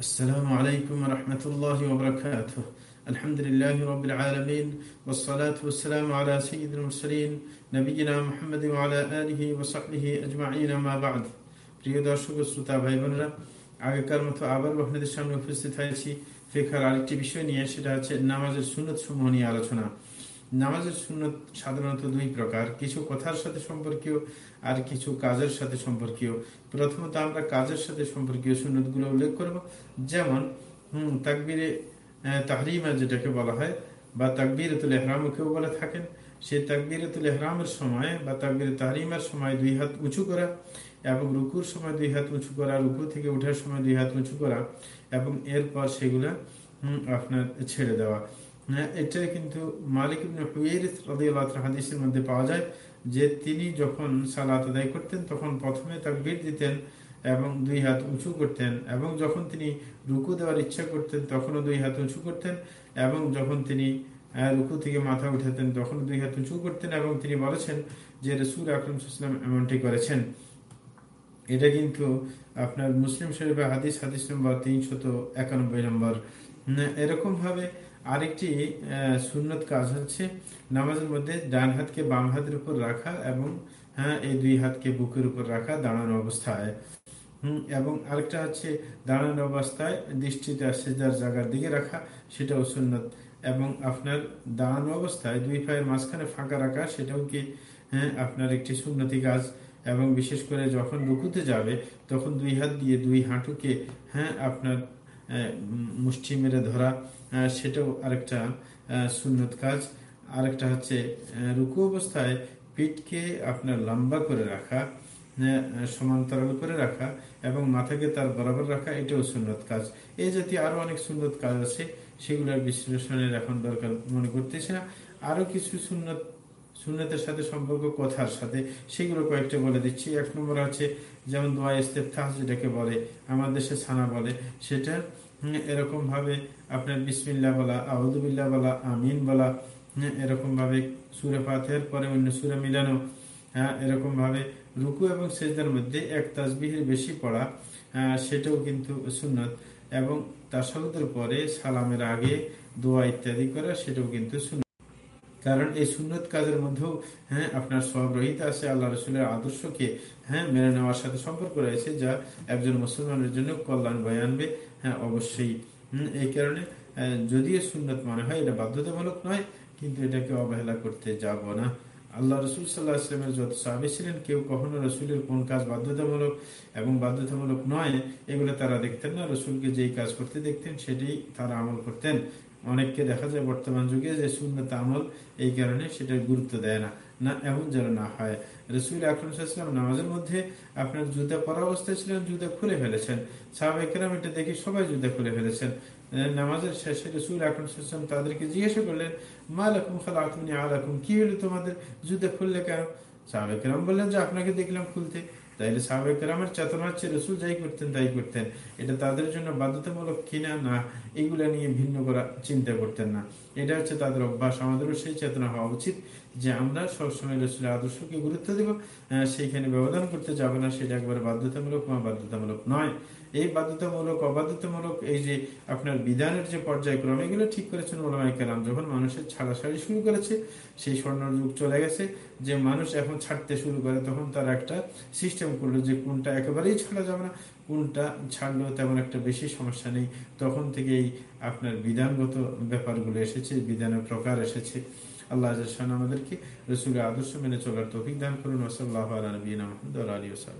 السلام عليكم ورحمة الله وبركاته الحمد لله رب العالمين والصلاة والسلام على سيد المرسلين نبينا محمد وعلى آله وصحبه أجمعين ما بعد প্রিয় দর্শক ও শ্রোতা ভাই বোনেরা আগেকার মতো আবার আপনাদের সামনে উপস্থিত হয়েছি ফেখার আরেকটি বিষয় নিয়ে সেটা হচ্ছে নামাজের সুন্নত সমূহ নিয়ে আলোচনা নামাজের সুন্নত সাধারণত দুই প্রকার। কিছু কথার সাথে সম্পর্কীয় আর কিছু কাজের সাথে সম্পর্কীয়। প্রথমত আমরা কাজের সাথে সম্পর্কীয় সুন্নতগুলো উল্লেখ করব। যেমন, হম, তাকবিরে তাহরিমা যেটাকে বলা হয় বা তাকবিরতুল এহরামও কেউ বলে থাকেন। সেই তাকবিরতুল এহরামের সময় বা তাকবির তাহরিমার সময় দুই হাত উঁচু করা এবং রুকুর সময় দুই হাত উঁচু করা, রুকু থেকে ওঠার সময় দুই হাত উঁচু করা এবং এরপর সেগুলা আপনার ছেড়ে দেওয়া। হ্যাঁ, এটা কিন্তু মালিক হাদিসের মধ্যে পাওয়া যায় যে তিনি যখন সালাত আদায় করতেন তখন প্রথমে তার তাকবির দিতেন এবং দুই হাত উঁচু করতেন এবং যখন তিনি রুকু দেওয়ার ইচ্ছা করতেন তখনও দুই হাত উঁচু করতেন এবং যখন তিনি রুকু থেকে মাথা উঠাতেন তখন দুই হাত উঁচু করতেন এবং তিনি বলেছেন যে রসুল আকরম সাল্লাম এমনটি করেছেন। এটা কিন্তু আপনার মুসলিম শরীফের হাদিস হাদিস নম্বর তিনশত একানব্বই নম্বর। এরকম ভাবে আরেকটি সুন্নত কাজ হচ্ছে নামাজের মধ্যে ডান হাতকে বাম হাতের উপর রাখা এবং হ্যাঁ এই দুই হাতকে বুকের উপর রাখা দাঁড়ানো অবস্থায়। হম, এবং আরেকটা হচ্ছে দাঁড়ানো অবস্থায় দৃষ্টিটা সেজার জায়গার দিকে রাখা, সেটাও সুন্নত। এবং আপনার দাঁড়ানো অবস্থায় দুই পায়ের মাঝখানে ফাঁকা রাখা, সেটাও কি হ্যাঁ আপনার একটি সুন্নতি কাজ। এবং বিশেষ করে যখন রুকুতে যাবে, তখন দুই হাত দিয়ে দুই হাঁটুকে হ্যাঁ আপনার মুষ্টি মেরে ধরা সেটাও আরেকটা সুন্নত কাজ। আরেকটা হচ্ছে রুকু অবস্থায় পিঠকে আপনার লম্বা করে রাখা সমান্তরাল করে রাখা এবং মাথাকে তার বরাবর রাখা, এটাও সুন্নত কাজ। এই জাতীয় আরও অনেক সুন্নত কাজ আছে, সেগুলোর বিশ্লেষণের এখন দরকার মনে করতেছে না। আরও কিছু সুন্নত, সুন্নতের সাথে সম্পর্ক, কথার সাথে, সেগুলো কয়েকটা বলে দিচ্ছি। এক নম্বর আছে যেমন দোয়া ইস্তেফতাহ যেটাকে বলে আমার দেশে ছানা বলে, সেটা এরকম ভাবে আপনার বিসমিল্লা বলা আহদুবিল্লা বলা, আমিন বলা এরকম ভাবে সুরে পাথের পরে অন্য সুরে মিলানো হ্যাঁ এরকম ভাবে রুকু এবং সেজদার মধ্যে এক তাজবিহের বেশি পড়া সেটাও কিন্তু সুন্নত। এবং তার সাথে পরে সালামের আগে দোয়া ইত্যাদি করা, সেটাও কিন্তু সুন্নত। কারণ এই সুন্নত কাজের মধ্যেও হ্যাঁ আপনার সব রহিত আছে, আল্লাহ রসুলের আদর্শকে হ্যাঁ মেনে নেওয়ার সাথে সম্পর্ক রয়েছে, যা একজন মুসলমানের জন্য কল্যাণ বয়ে আনবে হ্যাঁ অবশ্যই। এই কারণে যদিও সুন্নত মনে হয়, এটা বাধ্যতামূলক নয়, কিন্তু এটাকে অবহেলা করতে যাব না। আল্লাহ রসুল সাল্লাহ যত সাহাবি ছিলেন, কেউ কখনো রসুলের কোন কাজ বাধ্যতামূলক এবং বাধ্যতামূলক নয়, এগুলো তারা দেখতেন না। রসুলকে যেই কাজ করতে দেখতেন, সেটাই তারা আমল করতেন। অনেককে দেখা যায় বর্তমান যুগে যে শূন্যত আমল এই কারণে সেটা গুরুত্ব দেয় না না এমন যেন না হয়। রসুল আকরমসাল্লাম নামাজের মধ্যে আপনার জুতা পরা অবস্থায় ছিলেন, জুতা খুলে ফেলেছেন। সাহাবাহাম এটা দেখে সবাই জুতা খুলে ফেলেছেন। নামাজের শেষে রসুল আকরমসাল্লাম তাদেরকে জিজ্ঞাসা করলেন, মা লাকুম খালাকুম আলাকুম? কি হলো তোমাদের? জুতা খুললে কেন? সাহাবাহাম বললেন, যে আপনাকে দেখলাম খুলতে। তাইলে সাহাবেক রামের চেতনা হচ্ছে রসুল যাই করতেন, তাই করতেন। এটা তাদের জন্য বাধ্যতামূলক কিনা না, এগুলা নিয়ে ভিন্ন করা চিন্তা করতেন না। এটা হচ্ছে তাদের অভ্যাস। আমাদেরও সেই চেতনা হওয়া উচিত যে আমরা সবসময় রসুলের আদর্শকে গুরুত্ব দেব সেইখানে ব্যবধান করতে যাব না, সেটা একবারে বাধ্যতামূলক বা বাধ্যতামূলক নয়। এই বাধ্যতামূলক, অবাধ্যতামূলক, এই যে আপনার বিধানের যে পর্যায়ক্রম, এগুলো ঠিক করেছেন ওলামাই কালাম যখন মানুষের ছাড়াছাড়ি শুরু করেছে, সেই স্বর্ণ যুগ চলে গেছে। যে মানুষ এখন ছাড়তে শুরু করে, তখন তার একটা সিস্টেম করল যে কোনটা একেবারেই ছাড়া যাবে না, কোনটা ছাড়লেও তেমন একটা বেশি সমস্যা নেই। তখন থেকেই আপনার বিধানগত ব্যাপারগুলো এসেছে, বিধানের প্রকার এসেছে। আল্লাহ আমাদেরকে রসুলের আদর্শ মেনে চলার তৌফিক দান করুন। ওসল্লাহ আলী নবীন আলী ওসাহ